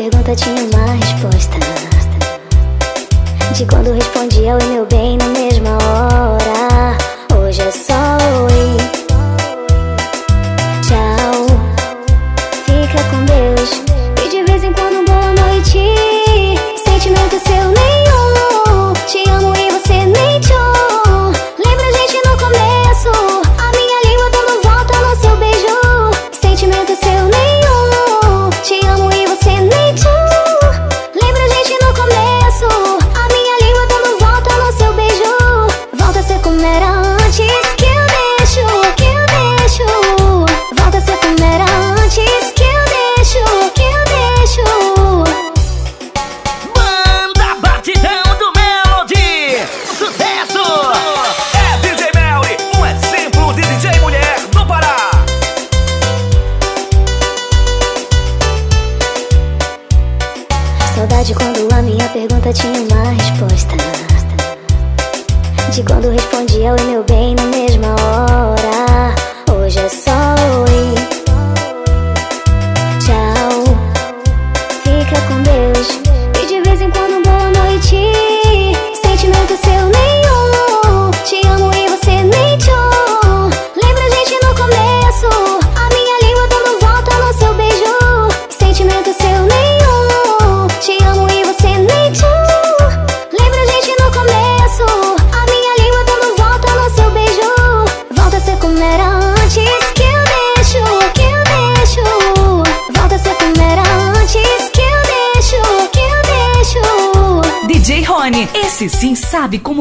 pergunta tinha uma resposta. De quando respondia oi meu bem na mesma hora. Hoje é só oi. Tchau. Fica com Deus. E de vez em quando boa noite. Sentimento seu nenhum. Te amo e você nem tchau. Lembra a gente no começo? A minha língua dando volta no seu beijo. Sentimento seu nenhum. Saudade quando a minha pergunta tinha uma resposta. De quando respondia oi meu bem na mesma hora. DJ Rony, esse sim sabe como